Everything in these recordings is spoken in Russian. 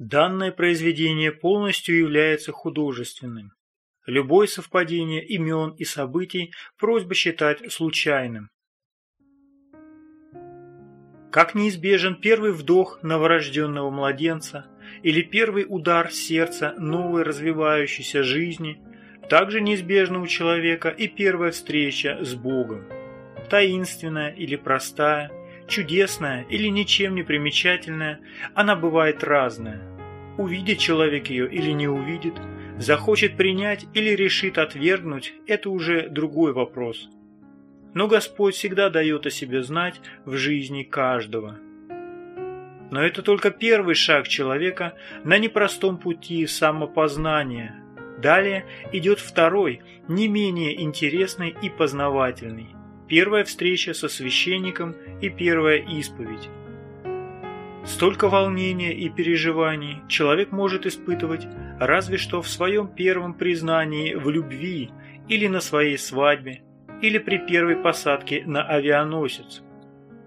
Данное произведение полностью является художественным. Любое совпадение имен и событий просьба считать случайным. Как неизбежен первый вдох новорожденного младенца или первый удар сердца новой развивающейся жизни, так же неизбежна у человека и первая встреча с Богом. Таинственная или простая, чудесная или ничем не примечательная, она бывает разная. Увидит человек ее или не увидит, захочет принять или решит отвергнуть – это уже другой вопрос. Но Господь всегда дает о себе знать в жизни каждого. Но это только первый шаг человека на непростом пути самопознания. Далее идет второй, не менее интересный и познавательный. Первая встреча со священником и первая исповедь. Столько волнения и переживаний человек может испытывать разве что в своем первом признании в любви или на своей свадьбе, или при первой посадке на авианосец.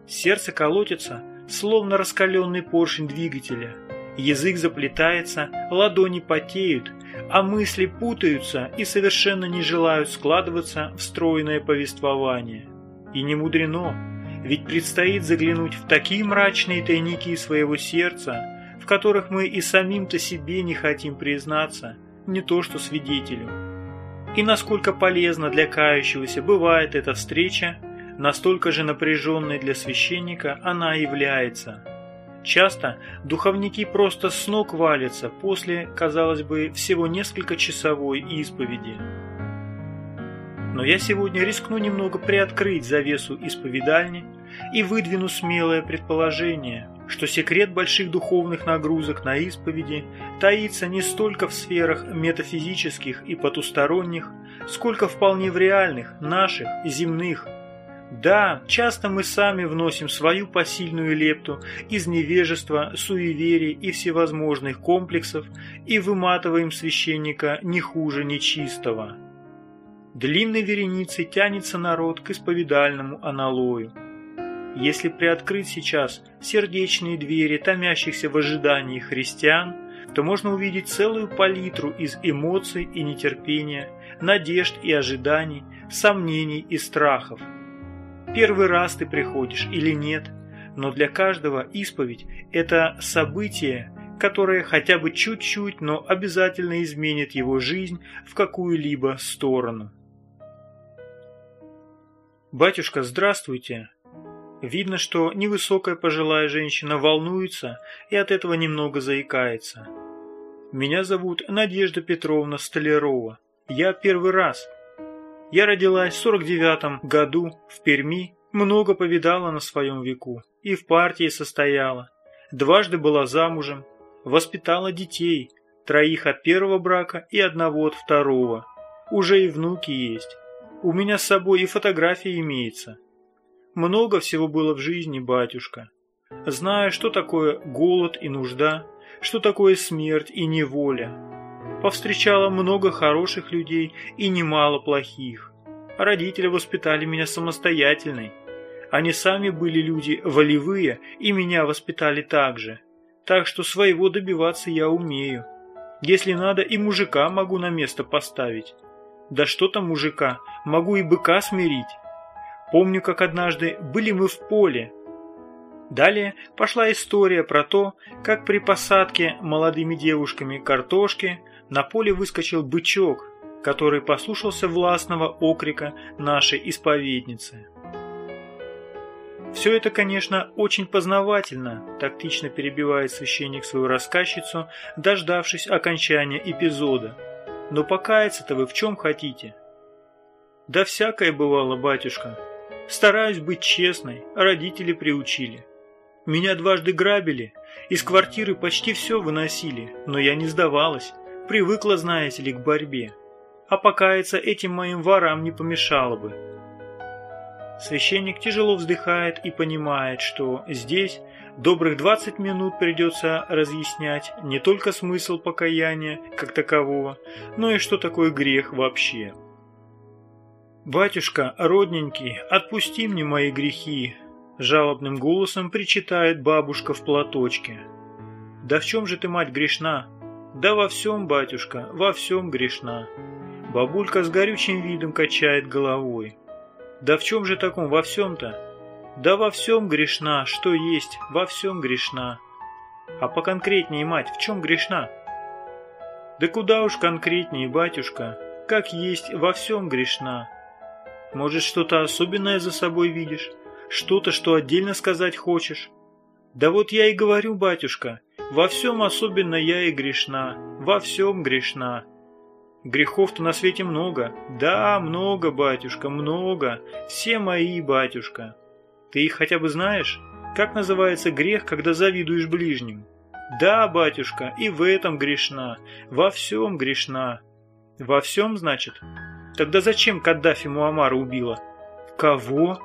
Сердце колотится, словно раскаленный поршень двигателя. Язык заплетается, ладони потеют, а мысли путаются и совершенно не желают складываться в стройное повествование. И не мудрено, ведь предстоит заглянуть в такие мрачные тайники своего сердца, в которых мы и самим-то себе не хотим признаться, не то что свидетелю. И насколько полезна для кающегося бывает эта встреча, настолько же напряженной для священника она является. Часто духовники просто с ног валятся после, казалось бы, всего несколько часовой исповеди. Но я сегодня рискну немного приоткрыть завесу исповедальни и выдвину смелое предположение, что секрет больших духовных нагрузок на исповеди таится не столько в сферах метафизических и потусторонних, сколько вполне в реальных, наших, земных. Да, часто мы сами вносим свою посильную лепту из невежества, суеверий и всевозможных комплексов и выматываем священника не хуже нечистого. Длинной вереницей тянется народ к исповедальному аналою. Если приоткрыть сейчас сердечные двери томящихся в ожидании христиан, то можно увидеть целую палитру из эмоций и нетерпения, надежд и ожиданий, сомнений и страхов. Первый раз ты приходишь или нет, но для каждого исповедь – это событие, которое хотя бы чуть-чуть, но обязательно изменит его жизнь в какую-либо сторону. «Батюшка, здравствуйте!» Видно, что невысокая пожилая женщина волнуется и от этого немного заикается. «Меня зовут Надежда Петровна Столярова. Я первый раз. Я родилась в 49-м году в Перми, много повидала на своем веку и в партии состояла. Дважды была замужем, воспитала детей, троих от первого брака и одного от второго. Уже и внуки есть. У меня с собой и фотография имеется. Много всего было в жизни, батюшка. Знаю, что такое голод и нужда, что такое смерть и неволя. Повстречала много хороших людей и немало плохих. Родители воспитали меня самостоятельной. Они сами были люди волевые и меня воспитали так же. Так что своего добиваться я умею. Если надо, и мужика могу на место поставить. Да что там мужика, могу и быка смирить. Помню, как однажды были мы в поле. Далее пошла история про то, как при посадке молодыми девушками картошки на поле выскочил бычок, который послушался властного окрика нашей исповедницы. Все это, конечно, очень познавательно, тактично перебивает священник свою рассказчицу, дождавшись окончания эпизода. Но покаяться-то вы в чем хотите? Да всякое бывало, батюшка. Стараюсь быть честной, родители приучили. Меня дважды грабили, из квартиры почти все выносили, но я не сдавалась, привыкла, знаете ли, к борьбе. А покаяться этим моим ворам не помешало бы. Священник тяжело вздыхает и понимает, что здесь добрых 20 минут придется разъяснять не только смысл покаяния как такового, но и что такое грех вообще. «Батюшка, родненький, отпусти мне мои грехи», – жалобным голосом причитает бабушка в платочке. Да в чем же ты, мать, грешна? Да во всем, батюшка, во всем грешна. Бабулька с горючим видом качает головой. Да в чем же таком во всем-то? Да во всем грешна, что есть, во всем грешна. А поконкретнее, мать, в чем грешна? Да куда уж конкретнее, батюшка, как есть, во всем грешна. Может, что-то особенное за собой видишь? Что-то, что отдельно сказать хочешь? Да вот я и говорю, батюшка, во всем особенно я и грешна, во всем грешна. Грехов-то на свете много. Да, много, батюшка, много. Все мои, батюшка. Ты их хотя бы знаешь? Как называется грех, когда завидуешь ближним? Да, батюшка, и в этом грешна, во всем грешна. Во всем, значит? Тогда зачем Каддафи Муамара убила? Кого?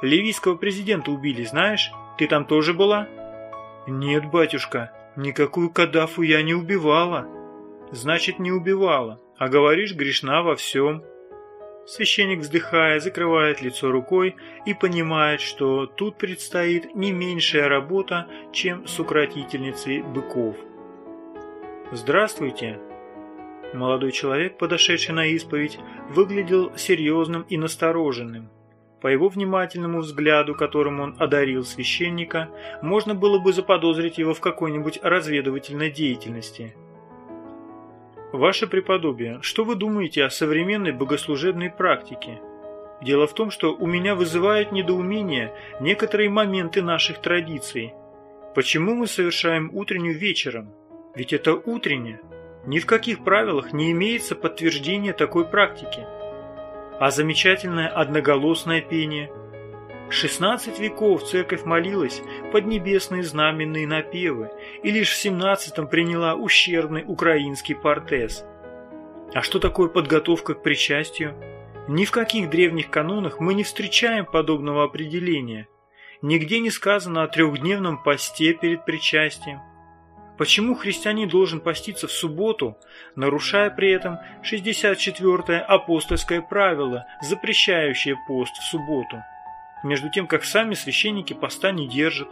Ливийского президента убили, знаешь? Ты там тоже была? Нет, батюшка, никакую Каддафу я не убивала. Значит, не убивала, а говоришь, грешна во всем. Священник, вздыхая, закрывает лицо рукой и понимает, что тут предстоит не меньшая работа, чем с укротительницей быков. «Здравствуйте!» Молодой человек, подошедший на исповедь, выглядел серьезным и настороженным. По его внимательному взгляду, которым он одарил священника, можно было бы заподозрить его в какой-нибудь разведывательной деятельности. «Ваше преподобие, что вы думаете о современной богослужебной практике?» Дело в том, что у меня вызывают недоумение некоторые моменты наших традиций. Почему мы совершаем утреннюю вечером? Ведь это утреннее. Ни в каких правилах не имеется подтверждения такой практики. А замечательное одноголосное пение. 16 веков церковь молилась под небесные знаменные напевы и лишь в 17-м приняла ущербный украинский портез. А что такое подготовка к причастию? Ни в каких древних канонах мы не встречаем подобного определения. Нигде не сказано о трехдневном посте перед причастием. Почему христианин должен поститься в субботу, нарушая при этом 64-е апостольское правило, запрещающее пост в субботу? Между тем, как сами священники поста не держат.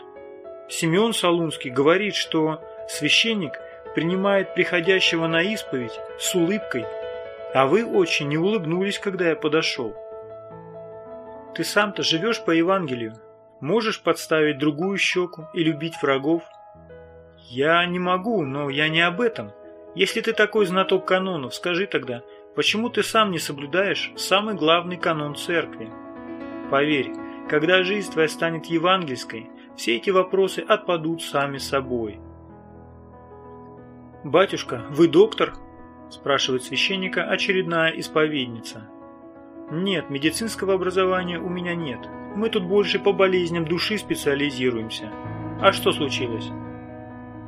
Симеон Солунский говорит, что священник принимает приходящего на исповедь с улыбкой, а вы очень не улыбнулись, когда я подошел. Ты сам-то живешь по Евангелию, можешь подставить другую щеку и любить врагов – «Я не могу, но я не об этом. Если ты такой знаток канонов, скажи тогда, почему ты сам не соблюдаешь самый главный канон церкви? Поверь, когда жизнь твоя станет евангельской, все эти вопросы отпадут сами собой». «Батюшка, вы доктор?» – спрашивает священника очередная исповедница. «Нет, медицинского образования у меня нет. Мы тут больше по болезням души специализируемся. А что случилось?»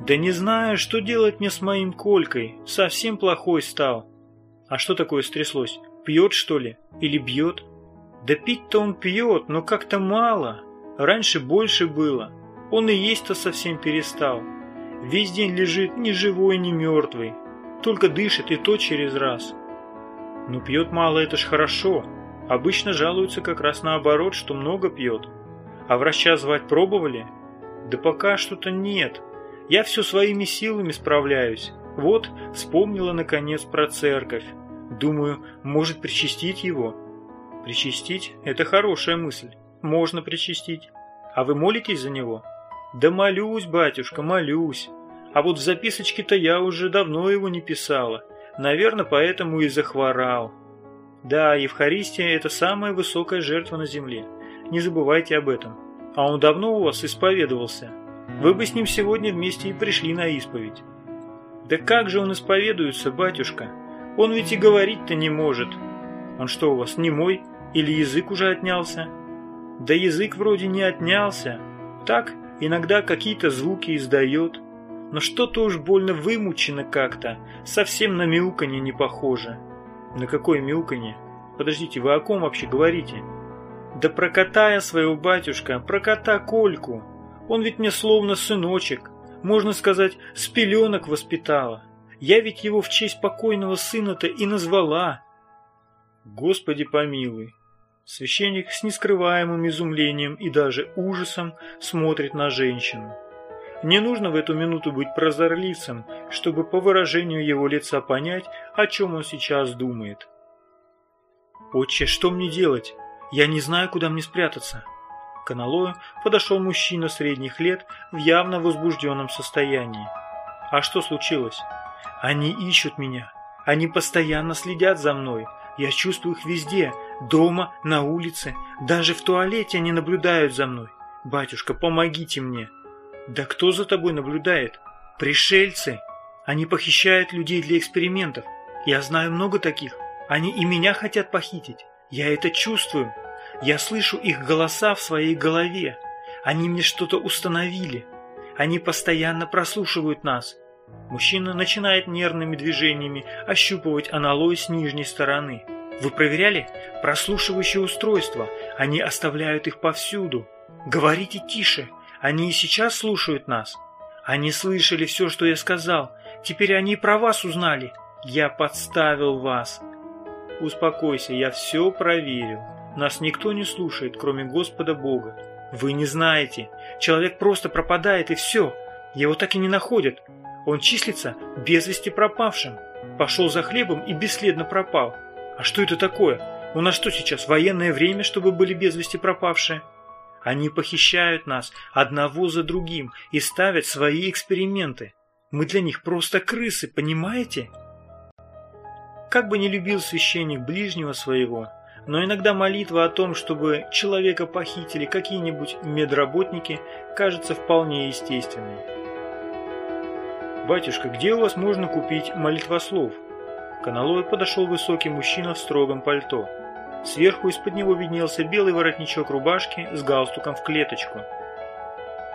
Да не знаю, что делать мне с моим Колькой. Совсем плохой стал. А что такое стряслось? Пьет, что ли? Или бьет? Да пить-то он пьет, но как-то мало. Раньше больше было. Он и есть-то совсем перестал. Весь день лежит ни живой, ни мертвый. Только дышит и то через раз. Ну пьет мало, это ж хорошо. Обычно жалуются как раз наоборот, что много пьет. А врача звать пробовали? Да пока что-то нет. Я все своими силами справляюсь. Вот, вспомнила наконец про церковь. Думаю, может причастить его. Причастить – это хорошая мысль. Можно причастить. А вы молитесь за него? Да молюсь, батюшка, молюсь. А вот в записочке-то я уже давно его не писала. Наверное, поэтому и захворал. Да, Евхаристия – это самая высокая жертва на земле. Не забывайте об этом. А он давно у вас исповедовался? Вы бы с ним сегодня вместе и пришли на исповедь. Да как же он исповедуется, батюшка? Он ведь и говорить-то не может. Он что у вас, не мой? Или язык уже отнялся? Да язык вроде не отнялся. Так, иногда какие-то звуки издает. Но что-то уж больно вымучено как-то, совсем на мяуканье не похоже. На какое мяуканье? Подождите, вы о ком вообще говорите? Да про кота я своего батюшка, про кота Кольку. Он ведь мне словно сыночек, можно сказать, с пеленок воспитала. Я ведь его в честь покойного сына-то и назвала. Господи помилуй. Священник с нескрываемым изумлением и даже ужасом смотрит на женщину. Не нужно в эту минуту быть прозорливцем, чтобы по выражению его лица понять, о чем он сейчас думает. «Отче, что мне делать? Я не знаю, куда мне спрятаться». К аналою подошел мужчина средних лет в явно возбужденном состоянии. «А что случилось?» «Они ищут меня. Они постоянно следят за мной. Я чувствую их везде. Дома, на улице. Даже в туалете они наблюдают за мной. Батюшка, помогите мне». «Да кто за тобой наблюдает?» «Пришельцы. Они похищают людей для экспериментов. Я знаю много таких. Они и меня хотят похитить. Я это чувствую. Я слышу их голоса в своей голове. Они мне что-то установили. Они постоянно прослушивают нас. Мужчина начинает нервными движениями ощупывать аналой с нижней стороны. Вы проверяли? Прослушивающие устройства. Они оставляют их повсюду. Говорите тише. Они и сейчас слушают нас. Они слышали все, что я сказал. Теперь они про вас узнали. Я подставил вас. Успокойся, я все проверил. Нас никто не слушает, кроме Господа Бога. Вы не знаете. Человек просто пропадает и все. Его так и не находят. Он числится без вести пропавшим. Пошел за хлебом и бесследно пропал. А что это такое? У нас что сейчас, военное время, чтобы были без вести пропавшие? Они похищают нас одного за другим и ставят свои эксперименты. Мы для них просто крысы, понимаете? Как бы не любил священник ближнего своего, но иногда молитва о том, чтобы человека похитили какие-нибудь медработники, кажется вполне естественной. «Батюшка, где у вас можно купить молитвослов?» К аналою подошел высокий мужчина в строгом пальто. Сверху из-под него виднелся белый воротничок рубашки с галстуком в клеточку.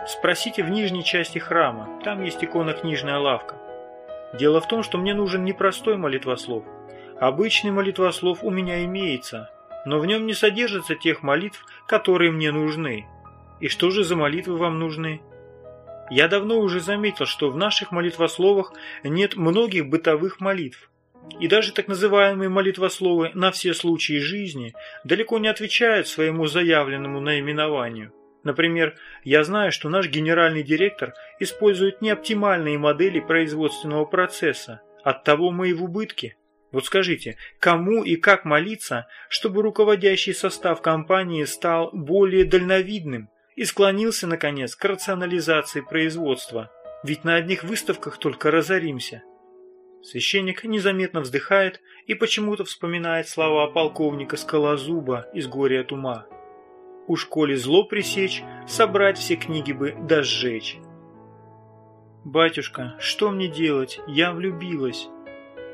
«Спросите в нижней части храма, там есть икона книжная лавка. Дело в том, что мне нужен не простой молитвослов, Обычный молитвослов у меня имеется, но в нем не содержится тех молитв, которые мне нужны. И что же за молитвы вам нужны? Я давно уже заметил, что в наших молитвословах нет многих бытовых молитв. И даже так называемые молитвословы на все случаи жизни далеко не отвечают своему заявленному наименованию. Например, я знаю, что наш генеральный директор использует неоптимальные модели производственного процесса. Оттого мы и в убытке. Вот скажите, кому и как молиться, чтобы руководящий состав компании стал более дальновидным и склонился, наконец, к рационализации производства? Ведь на одних выставках только разоримся. Священник незаметно вздыхает и почему-то вспоминает слова полковника Скалозуба из «Горя от ума». «Уж коли зло пресечь, собрать все книги бы да сжечь». «Батюшка, что мне делать? Я влюбилась».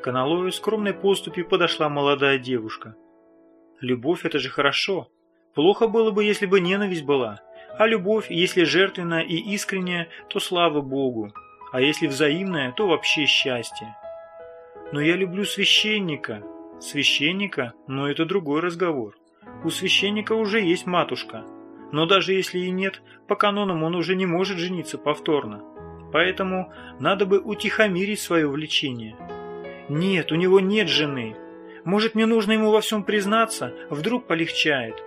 К аналою скромной поступи подошла молодая девушка. Любовь – это же хорошо. Плохо было бы, если бы ненависть была. А любовь, если жертвенная и искренняя, то слава Богу. А если взаимная, то вообще счастье. Но я люблю священника. Священника? Но это другой разговор. У священника уже есть матушка. Но даже если и нет, по канонам он уже не может жениться повторно. Поэтому надо бы утихомирить свое влечение. Нет, у него нет жены. Может, мне нужно ему во всем признаться? Вдруг полегчает.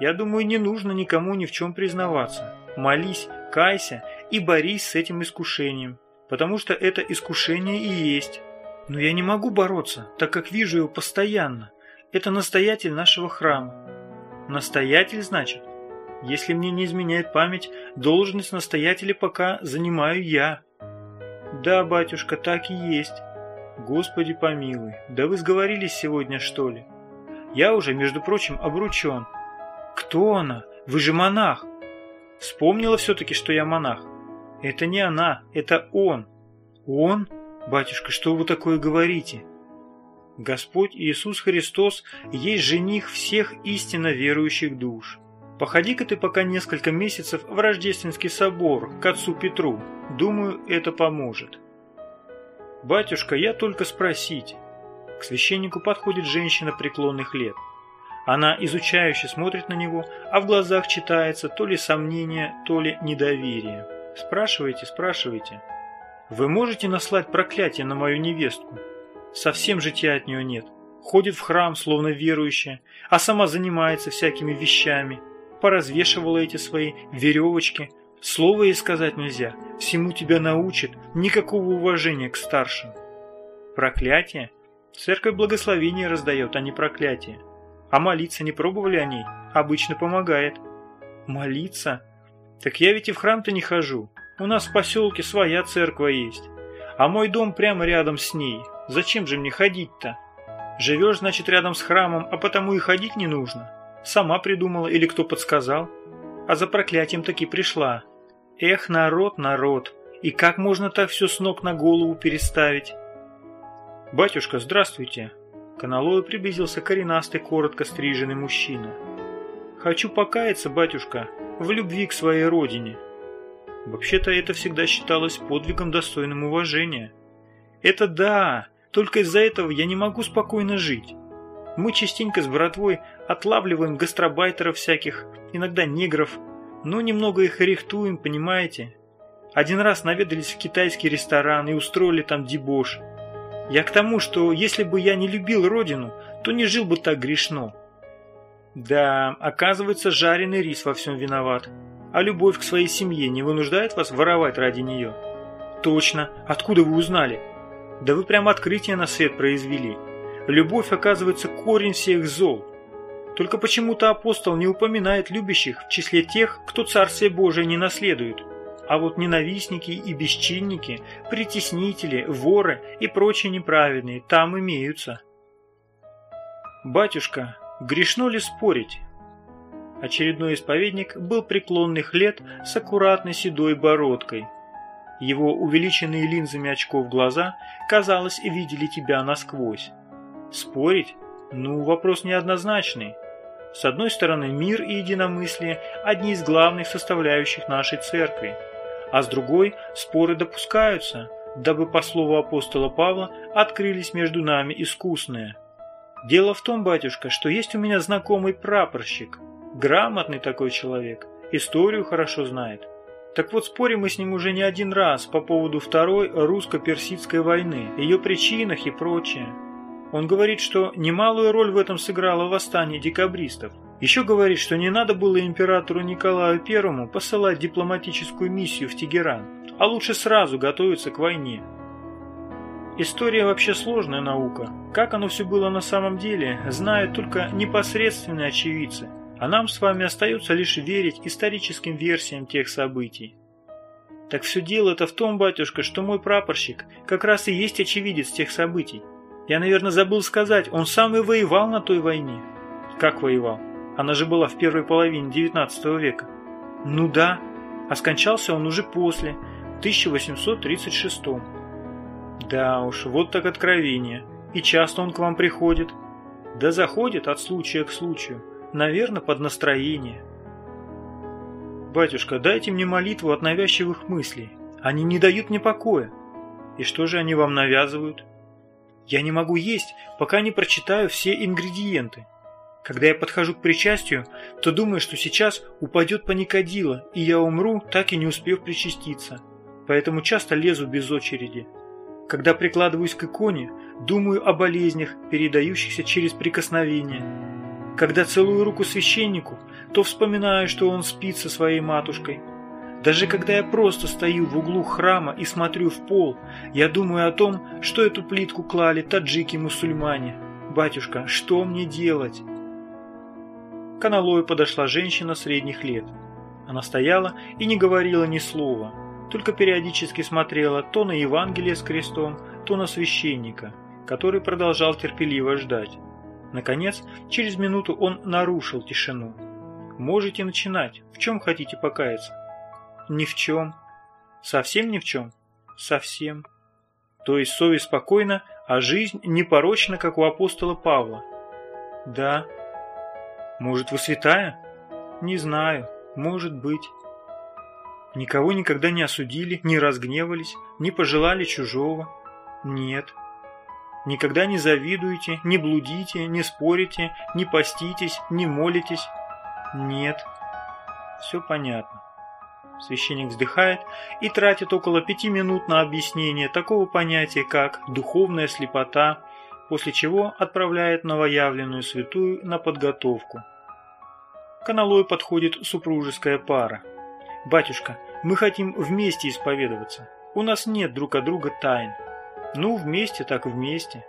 Я думаю, не нужно никому ни в чем признаваться. Молись, кайся и борись с этим искушением, потому что это искушение и есть. Но я не могу бороться, так как вижу его постоянно. Это настоятель нашего храма. Настоятель, значит? Если мне не изменяет память, должность настоятеля пока занимаю я. Да, батюшка, так и есть. Господи помилуй, да вы сговорились сегодня, что ли? Я уже, между прочим, обручен. Кто она? Вы же монах. Вспомнила все-таки, что я монах. Это не она, это он. Он? Батюшка, что вы такое говорите? Господь Иисус Христос есть жених всех истинно верующих душ. Походи-ка ты пока несколько месяцев в Рождественский собор к отцу Петру. Думаю, это поможет. «Батюшка, я только спросить». К священнику подходит женщина преклонных лет. Она изучающе смотрит на него, а в глазах читается то ли сомнение, то ли недоверие. «Спрашивайте, спрашивайте. Вы можете наслать проклятие на мою невестку? Совсем житья от нее нет. Ходит в храм, словно верующая, а сама занимается всякими вещами. Поразвешивала эти свои веревочки, Слова ей сказать нельзя, всему тебя научит, никакого уважения к старшим. Проклятие? Церковь благословение раздает, а не проклятие. А молиться не пробовали о ней? Обычно помогает. Молиться? Так я ведь и в храм-то не хожу. У нас в поселке своя церковь есть. А мой дом прямо рядом с ней. Зачем же мне ходить-то? Живешь, значит, рядом с храмом, а потому и ходить не нужно. Сама придумала или кто подсказал? А за проклятием таки пришла. Эх, народ, народ, и как можно так все с ног на голову переставить? «Батюшка, здравствуйте!» К аналою приблизился коренастый, коротко стриженный мужчина. «Хочу покаяться, батюшка, в любви к своей родине». Вообще-то это всегда считалось подвигом достойным уважения. Это да, только из-за этого я не могу спокойно жить. Мы частенько с братвой отлавливаем гастробайтеров всяких, иногда негров, но немного их рихтуем, понимаете? Один раз наведались в китайский ресторан и устроили там дебош. Я к тому, что если бы я не любил родину, то не жил бы так грешно. Да, оказывается, жареный рис во всем виноват. А любовь к своей семье не вынуждает вас воровать ради нее? Точно. Откуда вы узнали? Да вы прямо открытие на свет произвели. Любовь, оказывается, корень всех зол. Только почему-то апостол не упоминает любящих в числе тех, кто Царствие Божие не наследует. А вот ненавистники и бесчинники, притеснители, воры и прочие неправедные там имеются. «Батюшка, грешно ли спорить?» Очередной исповедник был преклонных лет с аккуратной седой бородкой. Его увеличенные линзами очков глаза, казалось, видели тебя насквозь. Спорить? Ну, вопрос неоднозначный. С одной стороны, мир и единомыслие – одни из главных составляющих нашей церкви, а с другой – споры допускаются, дабы, по слову апостола Павла, открылись между нами искусные. Дело в том, батюшка, что есть у меня знакомый прапорщик, грамотный такой человек, историю хорошо знает. Так вот, спорим мы с ним уже не один раз по поводу Второй русско-персидской войны, ее причинах и прочее. Он говорит, что немалую роль в этом сыграло восстание декабристов. Еще говорит, что не надо было императору Николаю I посылать дипломатическую миссию в Тегеран, а лучше сразу готовиться к войне. История вообще сложная наука. Как оно все было на самом деле, знают только непосредственные очевидцы, а нам с вами остается лишь верить историческим версиям тех событий. Так все дело-то в том, батюшка, что мой прапорщик как раз и есть очевидец тех событий. Я, наверное, забыл сказать, он сам и воевал на той войне. Как воевал? Она же была в первой половине 19 века. Ну да, а скончался он уже после, в 1836 Да уж, вот так откровение. И часто он к вам приходит. Да заходит от случая к случаю. Наверное, под настроение. Батюшка, дайте мне молитву от навязчивых мыслей. Они не дают мне покоя. И что же они вам навязывают? Я не могу есть, пока не прочитаю все ингредиенты. Когда я подхожу к причастию, то думаю, что сейчас упадет паникодила, и я умру, так и не успев причаститься. Поэтому часто лезу без очереди. Когда прикладываюсь к иконе, думаю о болезнях, передающихся через прикосновение. Когда целую руку священнику, то вспоминаю, что он спит со своей матушкой – даже когда я просто стою в углу храма и смотрю в пол, я думаю о том, что эту плитку клали таджики-мусульмане. Батюшка, что мне делать? К аналою подошла женщина средних лет. Она стояла и не говорила ни слова, только периодически смотрела то на Евангелие с крестом, то на священника, который продолжал терпеливо ждать. Наконец, через минуту он нарушил тишину. «Можете начинать. В чем хотите покаяться?» Ни в чем. Совсем ни в чем? Совсем. То есть совесть спокойна, а жизнь непорочна, как у апостола Павла? Да. Может, вы святая? Не знаю. Может быть. Никого никогда не осудили, не разгневались, не пожелали чужого? Нет. Никогда не завидуете, не блудите, не спорите, не поститесь, не молитесь? Нет. Все понятно. Священник вздыхает и тратит около пяти минут на объяснение такого понятия, как «духовная слепота», после чего отправляет новоявленную святую на подготовку. К аналою подходит супружеская пара. «Батюшка, Мы хотим вместе исповедоваться. У нас нет друг от друга тайн. Ну, вместе так вместе.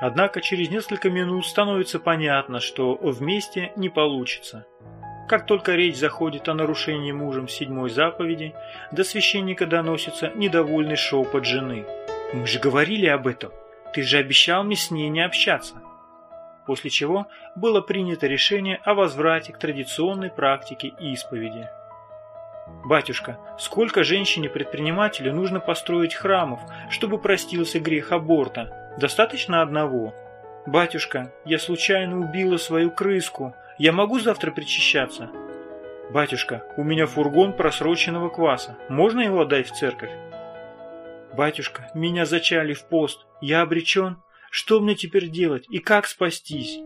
Однако через несколько минут становится понятно, что вместе не получится. Как только речь заходит о нарушении мужем седьмой заповеди, до священника доносится недовольный шепот жены. «Мы же говорили об этом. Ты же обещал мне с ней не общаться». После чего было принято решение о возврате к традиционной практике исповеди. «Батюшка, сколько женщине-предпринимателю нужно построить храмов, чтобы простился грех аборта? Достаточно одного?» «Батюшка, я случайно убила свою крыску. Я могу завтра причащаться?» «Батюшка, у меня фургон просроченного кваса. Можно его отдать в церковь?» «Батюшка, меня зачали в пост. Я обречен. Что мне теперь делать и как спастись?»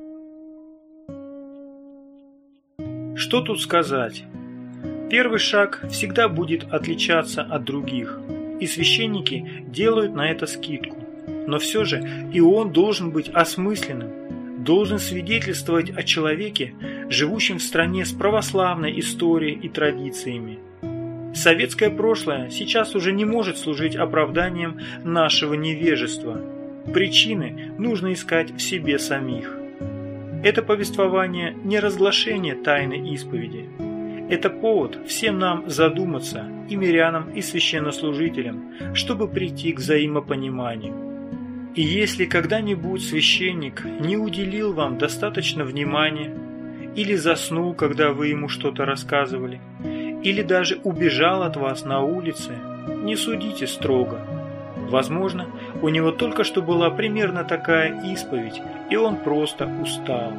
Что тут сказать? Первый шаг всегда будет отличаться от других, и священники делают на это скидку. Но все же и он должен быть осмысленным, должен свидетельствовать о человеке, живущем в стране с православной историей и традициями. Советское прошлое сейчас уже не может служить оправданием нашего невежества. Причины нужно искать в себе самих. Это повествование не разглашение тайны исповеди, это повод всем нам задуматься, и мирянам, и священнослужителям, чтобы прийти к взаимопониманию. И если когда-нибудь священник не уделил вам достаточно внимания, или заснул, когда вы ему что-то рассказывали, или даже убежал от вас на улице, не судите строго. Возможно, у него только что была примерно такая исповедь, и он просто устал.